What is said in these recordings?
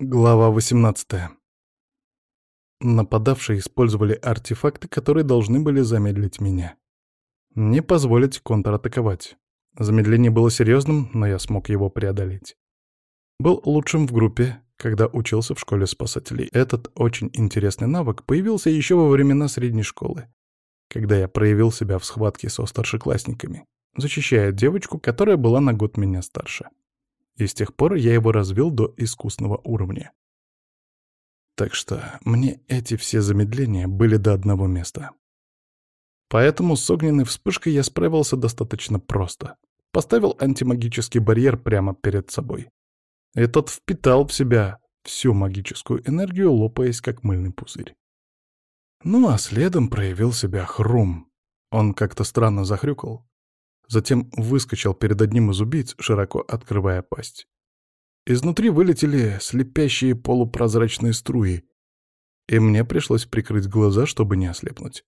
Глава 18. Нападавшие использовали артефакты, которые должны были замедлить меня. Не позволить контратаковать. Замедление было серьезным, но я смог его преодолеть. Был лучшим в группе, когда учился в школе спасателей. Этот очень интересный навык появился еще во времена средней школы, когда я проявил себя в схватке со старшеклассниками, защищая девочку, которая была на год меня старше и с тех пор я его развил до искусного уровня. Так что мне эти все замедления были до одного места. Поэтому с огненной вспышкой я справился достаточно просто. Поставил антимагический барьер прямо перед собой. Этот впитал в себя всю магическую энергию, лопаясь как мыльный пузырь. Ну а следом проявил себя Хрум. Он как-то странно захрюкал, Затем выскочил перед одним из убийц, широко открывая пасть. Изнутри вылетели слепящие полупрозрачные струи, и мне пришлось прикрыть глаза, чтобы не ослепнуть.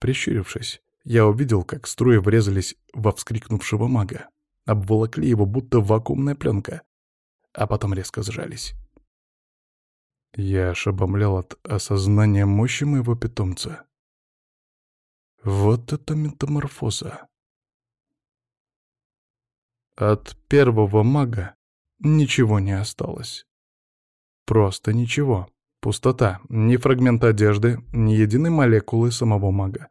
Прищурившись, я увидел, как струи врезались во вскрикнувшего мага, обволокли его будто вакуумная пленка, а потом резко сжались. Я аж от осознания мощи моего питомца. Вот это метаморфоза! От первого мага ничего не осталось. Просто ничего. Пустота. Ни фрагмента одежды, ни единой молекулы самого мага.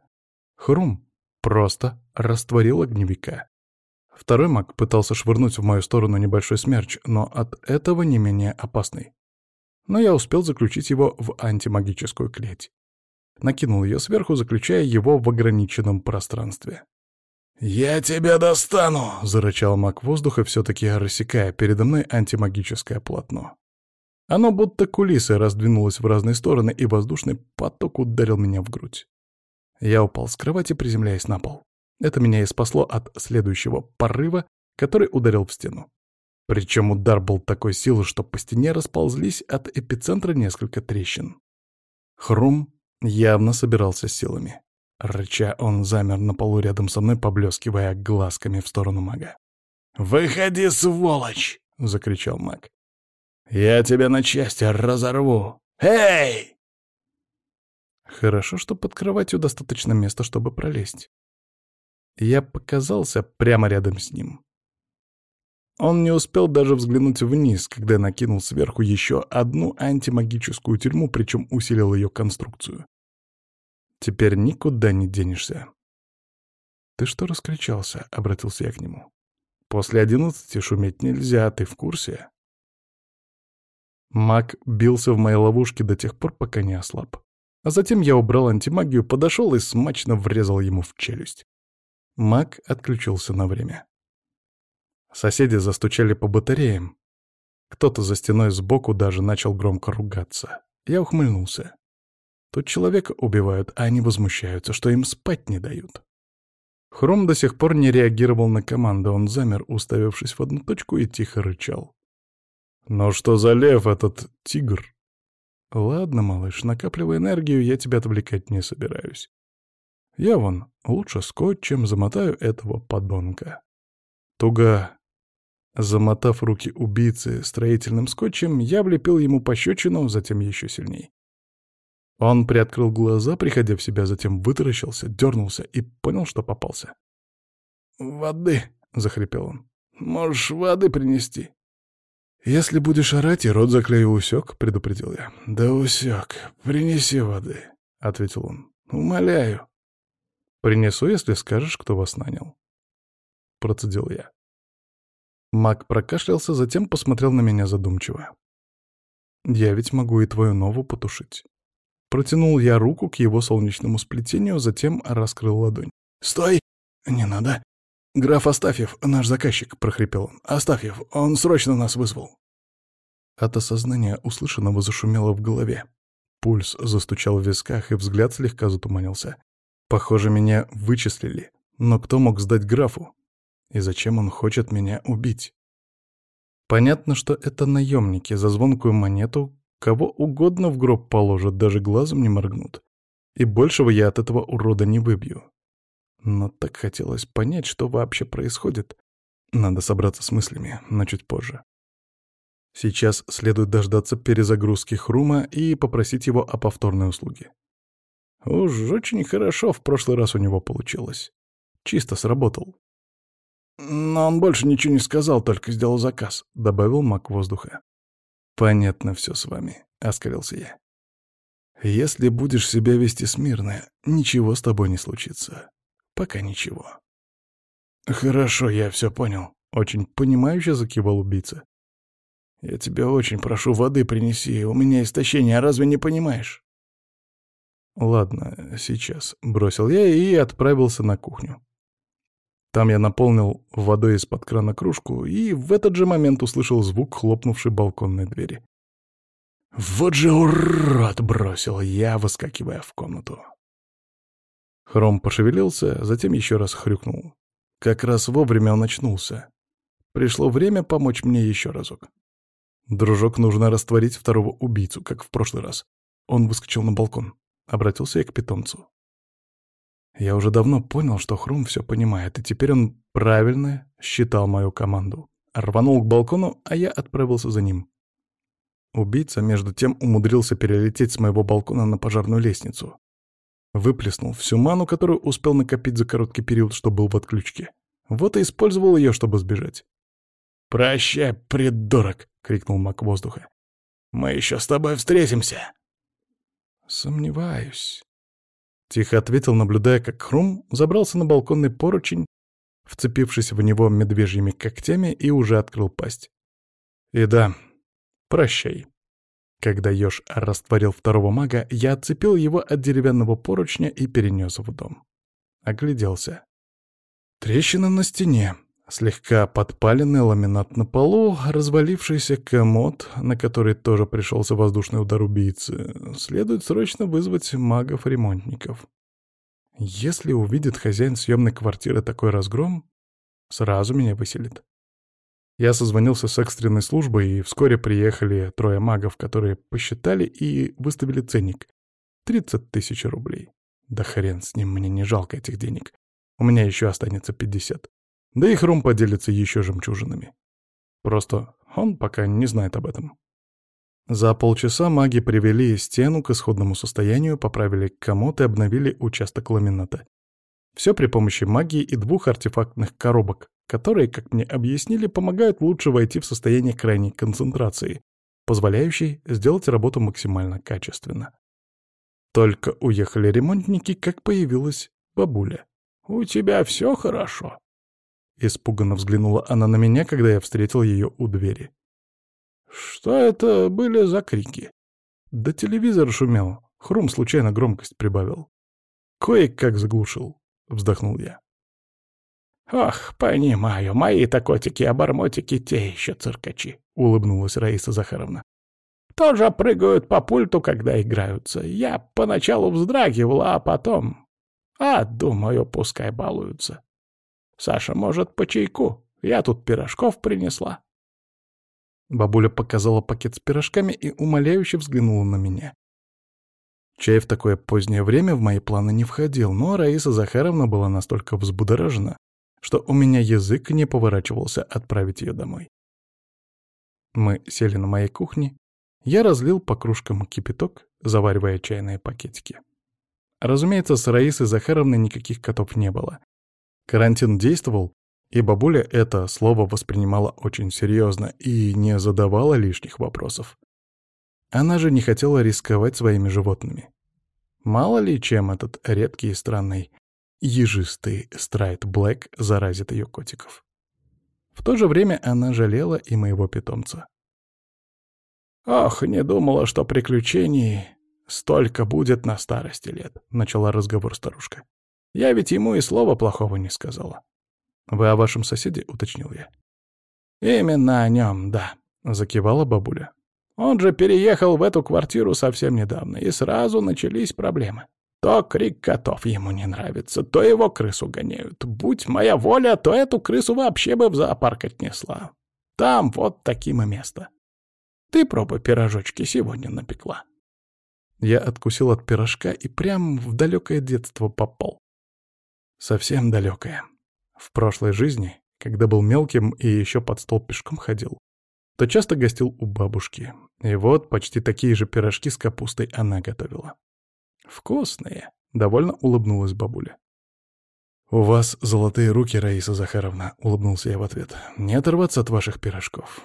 Хрум просто растворил огневика. Второй маг пытался швырнуть в мою сторону небольшой смерч, но от этого не менее опасный. Но я успел заключить его в антимагическую клеть. Накинул ее сверху, заключая его в ограниченном пространстве. «Я тебя достану!» — зарычал маг воздуха, все-таки рассекая передо мной антимагическое полотно. Оно будто кулисы раздвинулось в разные стороны, и воздушный поток ударил меня в грудь. Я упал с кровати, приземляясь на пол. Это меня и спасло от следующего порыва, который ударил в стену. Причем удар был такой силы, что по стене расползлись от эпицентра несколько трещин. Хрум явно собирался силами. Рыча он замер на полу рядом со мной, поблескивая глазками в сторону мага. «Выходи, сволочь!» — закричал маг. «Я тебя на части разорву! Эй!» Хорошо, что под кроватью достаточно места, чтобы пролезть. Я показался прямо рядом с ним. Он не успел даже взглянуть вниз, когда накинул сверху еще одну антимагическую тюрьму, причем усилил ее конструкцию. Теперь никуда не денешься. «Ты что раскричался?» — обратился я к нему. «После одиннадцати шуметь нельзя, ты в курсе?» Маг бился в моей ловушке до тех пор, пока не ослаб. А затем я убрал антимагию, подошел и смачно врезал ему в челюсть. Маг отключился на время. Соседи застучали по батареям. Кто-то за стеной сбоку даже начал громко ругаться. Я ухмыльнулся. Тут человека убивают, а они возмущаются, что им спать не дают. Хром до сих пор не реагировал на команду, он замер, уставившись в одну точку и тихо рычал. «Но «Ну что за лев этот тигр?» «Ладно, малыш, накапливай энергию, я тебя отвлекать не собираюсь. Я вон лучше скотчем замотаю этого подонка». Туга. Замотав руки убийцы строительным скотчем, я влепил ему пощечину, затем еще сильней. Он приоткрыл глаза, приходя в себя, затем вытаращился, дернулся и понял, что попался. «Воды!» — захрипел он. «Можешь воды принести?» «Если будешь орать, и рот заклею усек», — предупредил я. «Да усек. Принеси воды», — ответил он. «Умоляю». «Принесу, если скажешь, кто вас нанял», — процедил я. Мак прокашлялся, затем посмотрел на меня задумчиво. «Я ведь могу и твою нову потушить». Протянул я руку к его солнечному сплетению, а затем раскрыл ладонь. «Стой! Не надо!» «Граф Астафьев, наш заказчик», — прохрипел он. «Астафьев, он срочно нас вызвал». От осознания услышанного зашумело в голове. Пульс застучал в висках, и взгляд слегка затуманился. «Похоже, меня вычислили. Но кто мог сдать графу? И зачем он хочет меня убить?» Понятно, что это наемники за звонкую монету, Кого угодно в гроб положат, даже глазом не моргнут. И большего я от этого урода не выбью. Но так хотелось понять, что вообще происходит. Надо собраться с мыслями, но чуть позже. Сейчас следует дождаться перезагрузки Хрума и попросить его о повторной услуге. Уж очень хорошо в прошлый раз у него получилось. Чисто сработал. Но он больше ничего не сказал, только сделал заказ, — добавил маг воздуха. «Понятно все с вами», — оскорился я. «Если будешь себя вести смирно, ничего с тобой не случится. Пока ничего». «Хорошо, я все понял», — очень понимающе закивал убийца. «Я тебя очень прошу, воды принеси, у меня истощение, а разве не понимаешь?» «Ладно, сейчас», — бросил я и отправился на кухню. Там я наполнил водой из-под крана кружку и в этот же момент услышал звук хлопнувшей балконной двери. «Вот же урод!» — бросил я, выскакивая в комнату. Хром пошевелился, затем еще раз хрюкнул. Как раз вовремя он очнулся. Пришло время помочь мне еще разок. «Дружок, нужно растворить второго убийцу, как в прошлый раз». Он выскочил на балкон. Обратился я к питомцу. Я уже давно понял, что Хрум все понимает, и теперь он правильно считал мою команду. Рванул к балкону, а я отправился за ним. Убийца, между тем, умудрился перелететь с моего балкона на пожарную лестницу. Выплеснул всю ману, которую успел накопить за короткий период, что был в отключке. Вот и использовал ее, чтобы сбежать. «Прощай, придурок!» — крикнул маг воздуха. «Мы еще с тобой встретимся!» «Сомневаюсь», — тихо ответил, наблюдая, как Хрум забрался на балконный поручень, вцепившись в него медвежьими когтями, и уже открыл пасть. «И да, прощай». Когда Ёж растворил второго мага, я отцепил его от деревянного поручня и перенес в дом. Огляделся. Трещина на стене. Слегка подпаленный ламинат на полу, развалившийся комод, на который тоже пришелся воздушный удар убийцы. Следует срочно вызвать магов-ремонтников. Если увидит хозяин съемной квартиры такой разгром, сразу меня выселит. Я созвонился с экстренной службой, и вскоре приехали трое магов, которые посчитали и выставили ценник. 30 тысяч рублей. Да хрен с ним, мне не жалко этих денег. У меня еще останется 50. Да и Хрум поделится еще жемчужинами. Просто он пока не знает об этом. За полчаса маги привели стену к исходному состоянию, поправили комод и обновили участок ламината. Все при помощи магии и двух артефактных коробок, которые, как мне объяснили, помогают лучше войти в состояние крайней концентрации, позволяющей сделать работу максимально качественно. Только уехали ремонтники, как появилась бабуля. «У тебя все хорошо?» Испуганно взглянула она на меня, когда я встретил ее у двери. «Что это были за крики?» «Да телевизор шумел. Хрум случайно громкость прибавил». «Кое-как заглушил», — вздохнул я. «Ох, понимаю, мои-то котики-обормотики а те еще циркачи», — улыбнулась Раиса Захаровна. «Тоже прыгают по пульту, когда играются. Я поначалу вздрагивала, а потом...» «А, думаю, пускай балуются. Саша, может, по чайку? Я тут пирожков принесла». Бабуля показала пакет с пирожками и умоляюще взглянула на меня. Чай в такое позднее время в мои планы не входил, но Раиса Захаровна была настолько взбудоражена, что у меня язык не поворачивался отправить ее домой. Мы сели на моей кухне, я разлил по кружкам кипяток, заваривая чайные пакетики. Разумеется, с Раисой Захаровной никаких котов не было — Карантин действовал, и бабуля это слово воспринимала очень серьезно и не задавала лишних вопросов. Она же не хотела рисковать своими животными. Мало ли, чем этот редкий и странный ежистый страйт Блэк заразит ее котиков. В то же время она жалела и моего питомца. «Ах, не думала, что приключений столько будет на старости лет», — начала разговор старушка. Я ведь ему и слова плохого не сказала. «Вы о вашем соседе?» — уточнил я. «Именно о нем, да», — закивала бабуля. «Он же переехал в эту квартиру совсем недавно, и сразу начались проблемы. То крик котов ему не нравится, то его крысу гоняют. Будь моя воля, то эту крысу вообще бы в зоопарк отнесла. Там вот таким и место. Ты пробуй пирожочки сегодня напекла». Я откусил от пирожка и прям в далекое детство попал. Совсем далекое. В прошлой жизни, когда был мелким и еще под стол пешком ходил, то часто гостил у бабушки. И вот почти такие же пирожки с капустой она готовила. «Вкусные!» — довольно улыбнулась бабуля. «У вас золотые руки, Раиса Захаровна», — улыбнулся я в ответ. «Не оторваться от ваших пирожков».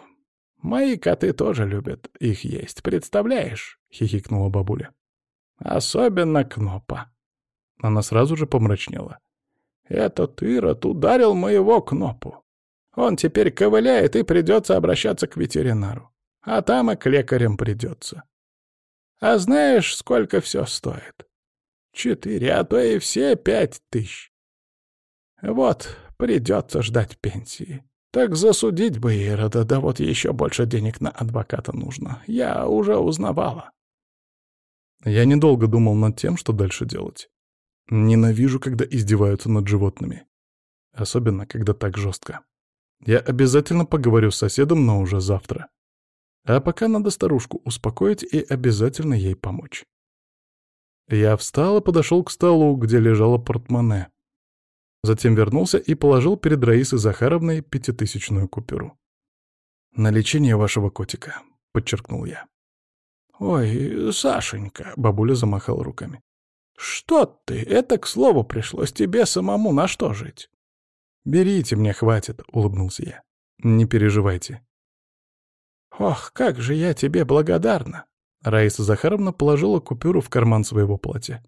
«Мои коты тоже любят их есть, представляешь?» — хихикнула бабуля. «Особенно Кнопа». Она сразу же помрачнела. Этот Ирод ударил моего Кнопу. Он теперь ковыляет, и придется обращаться к ветеринару. А там и к лекарям придется. А знаешь, сколько все стоит? Четыре, а то и все пять тысяч. Вот, придется ждать пенсии. Так засудить бы Ирода, да вот еще больше денег на адвоката нужно. Я уже узнавала. Я недолго думал над тем, что дальше делать. Ненавижу, когда издеваются над животными. Особенно, когда так жестко. Я обязательно поговорю с соседом, но уже завтра. А пока надо старушку успокоить и обязательно ей помочь. Я встал и подошел к столу, где лежало портмоне. Затем вернулся и положил перед Раисой Захаровной пятитысячную купюру. «На лечение вашего котика», — подчеркнул я. «Ой, Сашенька», — бабуля замахала руками. «Что ты? Это к слову пришлось тебе самому на что жить?» «Берите, мне хватит», — улыбнулся я. «Не переживайте». «Ох, как же я тебе благодарна!» Раиса Захаровна положила купюру в карман своего платья.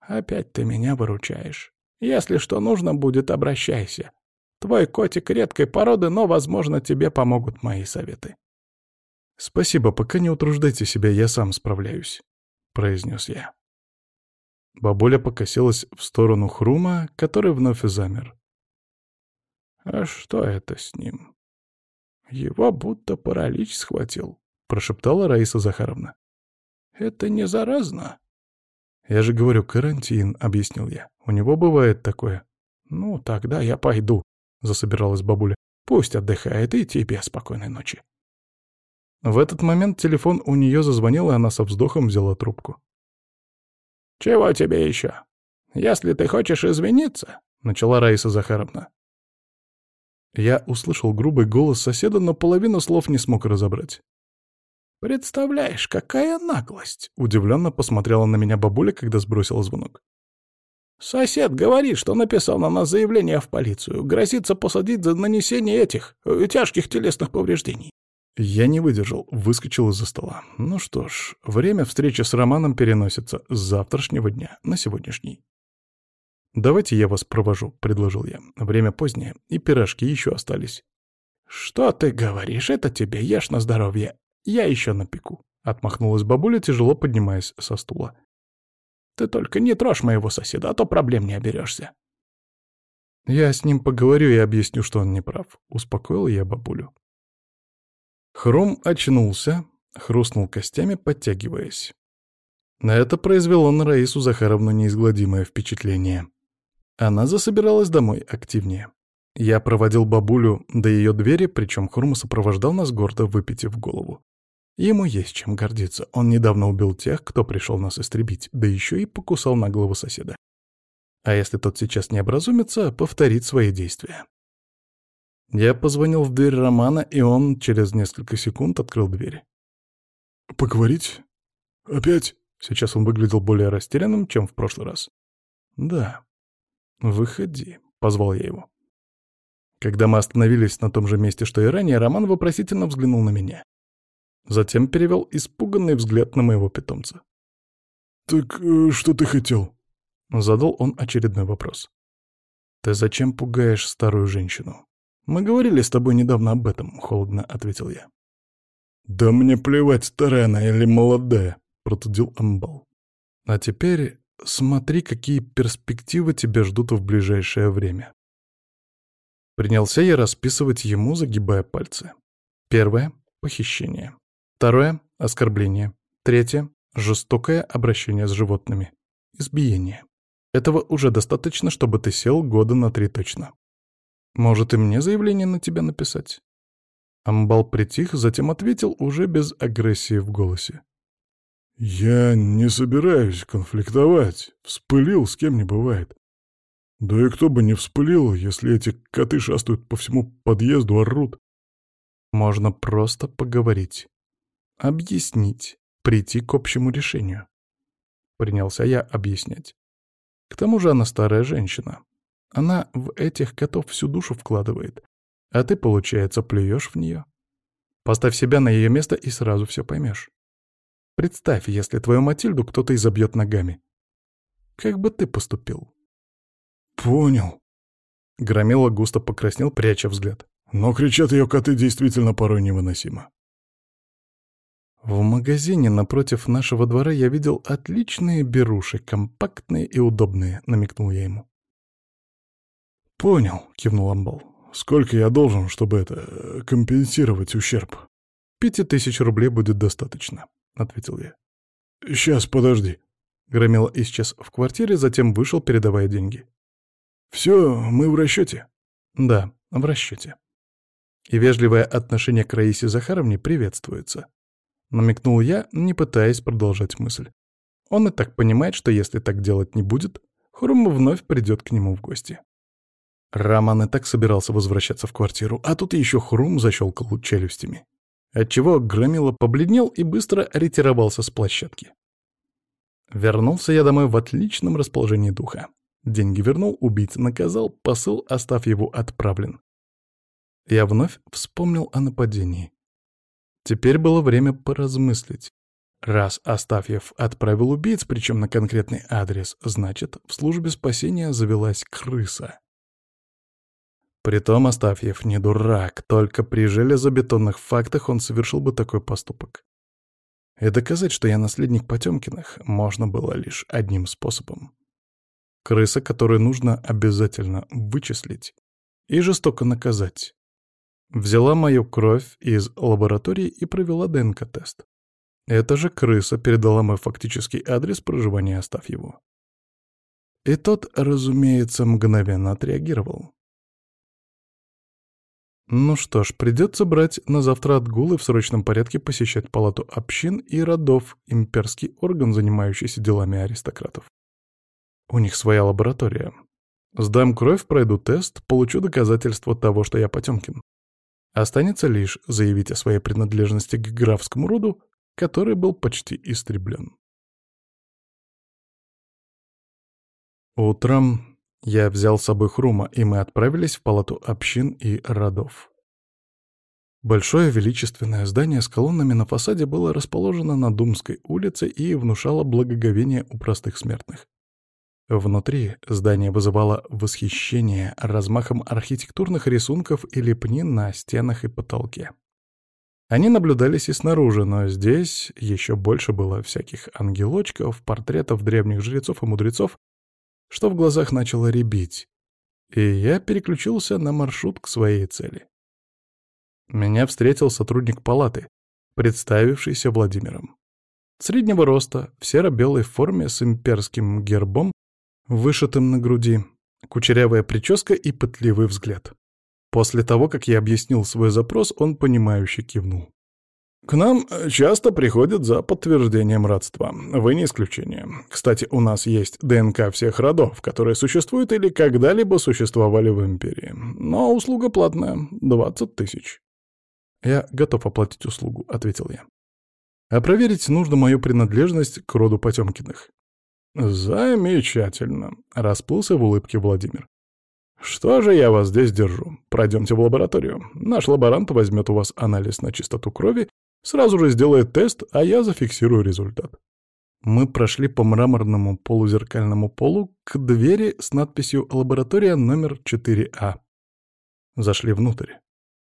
«Опять ты меня выручаешь. Если что нужно будет, обращайся. Твой котик редкой породы, но, возможно, тебе помогут мои советы». «Спасибо, пока не утруждайте себя, я сам справляюсь», — произнес я. Бабуля покосилась в сторону Хрума, который вновь замер. «А что это с ним?» «Его будто паралич схватил», — прошептала Раиса Захаровна. «Это не заразно?» «Я же говорю, карантин», — объяснил я. «У него бывает такое». «Ну, тогда я пойду», — засобиралась бабуля. «Пусть отдыхает, и тебе спокойной ночи». В этот момент телефон у нее зазвонил, и она со вздохом взяла трубку. «Чего тебе еще? Если ты хочешь извиниться...» — начала Раиса Захаровна. Я услышал грубый голос соседа, но половину слов не смог разобрать. «Представляешь, какая наглость!» — удивленно посмотрела на меня бабуля, когда сбросила звонок. «Сосед говорит, что написал на нас заявление в полицию, грозится посадить за нанесение этих, э, тяжких телесных повреждений. Я не выдержал, выскочил из-за стола. Ну что ж, время встречи с Романом переносится с завтрашнего дня на сегодняшний. «Давайте я вас провожу», — предложил я. «Время позднее, и пирожки еще остались». «Что ты говоришь? Это тебе ешь на здоровье. Я еще напеку», — отмахнулась бабуля, тяжело поднимаясь со стула. «Ты только не трожь моего соседа, а то проблем не оберешься». «Я с ним поговорю и объясню, что он не прав», — успокоил я бабулю. Хром очнулся, хрустнул костями, подтягиваясь. На это произвело на Раису Захаровну неизгладимое впечатление. Она засобиралась домой активнее. Я проводил бабулю до ее двери, причем Хрум сопровождал нас гордо, выпитив голову. Ему есть чем гордиться. Он недавно убил тех, кто пришел нас истребить, да еще и покусал наглого соседа. А если тот сейчас не образумится, повторит свои действия. Я позвонил в дверь Романа, и он через несколько секунд открыл дверь. «Поговорить? Опять?» Сейчас он выглядел более растерянным, чем в прошлый раз. «Да. Выходи», — позвал я его. Когда мы остановились на том же месте, что и ранее, Роман вопросительно взглянул на меня. Затем перевел испуганный взгляд на моего питомца. «Так э, что ты хотел?» — задал он очередной вопрос. «Ты зачем пугаешь старую женщину?» «Мы говорили с тобой недавно об этом», — холодно ответил я. «Да мне плевать, старая она или молодая», — протудил Амбал. «А теперь смотри, какие перспективы тебя ждут в ближайшее время». Принялся я расписывать ему, загибая пальцы. Первое — похищение. Второе — оскорбление. Третье — жестокое обращение с животными. Избиение. Этого уже достаточно, чтобы ты сел года на три точно. Может, и мне заявление на тебя написать?» Амбал притих, затем ответил уже без агрессии в голосе. «Я не собираюсь конфликтовать. Вспылил, с кем не бывает. Да и кто бы не вспылил, если эти коты шастают по всему подъезду, орут. Можно просто поговорить. Объяснить. Прийти к общему решению. Принялся я объяснять. К тому же она старая женщина. Она в этих котов всю душу вкладывает, а ты, получается, плюешь в нее. Поставь себя на ее место и сразу все поймешь. Представь, если твою Матильду кто-то изобьет ногами. Как бы ты поступил? Понял. Громила густо покраснел, пряча взгляд. Но кричат ее коты действительно порой невыносимо. В магазине напротив нашего двора я видел отличные беруши, компактные и удобные, намекнул я ему. «Понял», — кивнул Амбал. «Сколько я должен, чтобы это... компенсировать ущерб?» «Пяти тысяч рублей будет достаточно», — ответил я. «Сейчас, подожди». Громила исчез в квартире, затем вышел, передавая деньги. «Все, мы в расчете?» «Да, в расчете». И вежливое отношение к Раисе Захаровне приветствуется. Намекнул я, не пытаясь продолжать мысль. Он и так понимает, что если так делать Роман и так собирался возвращаться в квартиру, а тут еще хрум защелкал челюстями. Отчего Громила побледнел и быстро ретировался с площадки. Вернулся я домой в отличном расположении духа. Деньги вернул, убийца наказал, посыл, остав его, отправлен. Я вновь вспомнил о нападении. Теперь было время поразмыслить. Раз Астафьев отправил убийц, причем на конкретный адрес, значит, в службе спасения завелась крыса. Притом Астафьев не дурак, только при железобетонных фактах он совершил бы такой поступок. И доказать, что я наследник Потемкиных, можно было лишь одним способом. Крыса, которую нужно обязательно вычислить и жестоко наказать. Взяла мою кровь из лаборатории и провела ДНК-тест. Эта же крыса передала мой фактический адрес проживания, остав его. И тот, разумеется, мгновенно отреагировал. Ну что ж, придется брать на завтра отгулы в срочном порядке посещать палату общин и родов, имперский орган, занимающийся делами аристократов. У них своя лаборатория. Сдам кровь, пройду тест, получу доказательство того, что я Потемкин. Останется лишь заявить о своей принадлежности к графскому роду, который был почти истреблен. Утром я взял с собой Хрума, и мы отправились в палату общин и родов. Большое величественное здание с колоннами на фасаде было расположено на Думской улице и внушало благоговение у простых смертных. Внутри здание вызывало восхищение размахом архитектурных рисунков и лепнин на стенах и потолке. Они наблюдались и снаружи, но здесь еще больше было всяких ангелочков, портретов древних жрецов и мудрецов, что в глазах начало рябить, и я переключился на маршрут к своей цели. Меня встретил сотрудник палаты, представившийся Владимиром. Среднего роста, в серо-белой форме с имперским гербом, вышитым на груди, кучерявая прическа и пытливый взгляд. После того, как я объяснил свой запрос, он понимающе кивнул. К нам э, часто приходят за подтверждением родства. Вы не исключение. Кстати, у нас есть ДНК всех родов, которые существуют или когда-либо существовали в империи. Но услуга платная — 20 тысяч. «Я готов оплатить услугу», — ответил я. «А проверить нужно мою принадлежность к роду Потемкиных». «Замечательно», — расплылся в улыбке Владимир. «Что же я вас здесь держу? Пройдемте в лабораторию. Наш лаборант возьмет у вас анализ на чистоту крови Сразу же сделает тест, а я зафиксирую результат. Мы прошли по мраморному полузеркальному полу к двери с надписью «Лаборатория номер 4А». Зашли внутрь.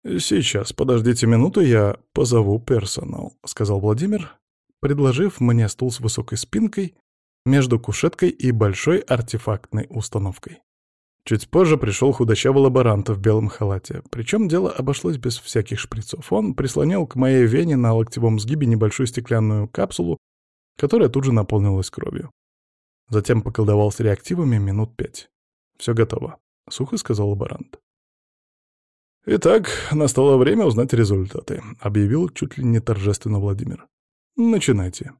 «Сейчас, подождите минуту, я позову персонал», — сказал Владимир, предложив мне стул с высокой спинкой между кушеткой и большой артефактной установкой. Чуть позже пришел худощавый лаборант в белом халате. Причем дело обошлось без всяких шприцов. Он прислонил к моей вене на локтевом сгибе небольшую стеклянную капсулу, которая тут же наполнилась кровью. Затем поколдовал с реактивами минут пять. «Все готово», — сухо сказал лаборант. «Итак, настало время узнать результаты», — объявил чуть ли не торжественно Владимир. «Начинайте».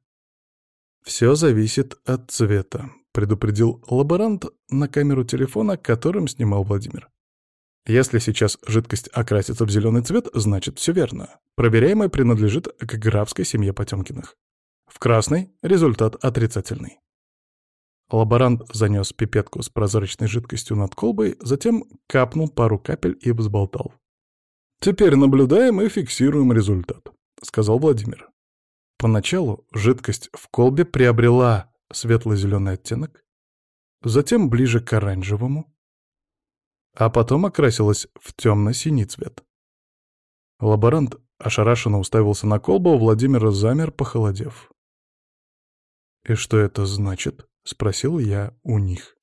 «Все зависит от цвета», — предупредил лаборант на камеру телефона, которым снимал Владимир. «Если сейчас жидкость окрасится в зеленый цвет, значит, все верно. Проверяемая принадлежит к графской семье Потемкиных. В красный — результат отрицательный». Лаборант занес пипетку с прозрачной жидкостью над колбой, затем капнул пару капель и взболтал. «Теперь наблюдаем и фиксируем результат», — сказал Владимир. Поначалу жидкость в колбе приобрела светло-зеленый оттенок, затем ближе к оранжевому, а потом окрасилась в темно-синий цвет. Лаборант ошарашенно уставился на колбу, а Владимир замер, похолодев. «И что это значит?» — спросил я у них.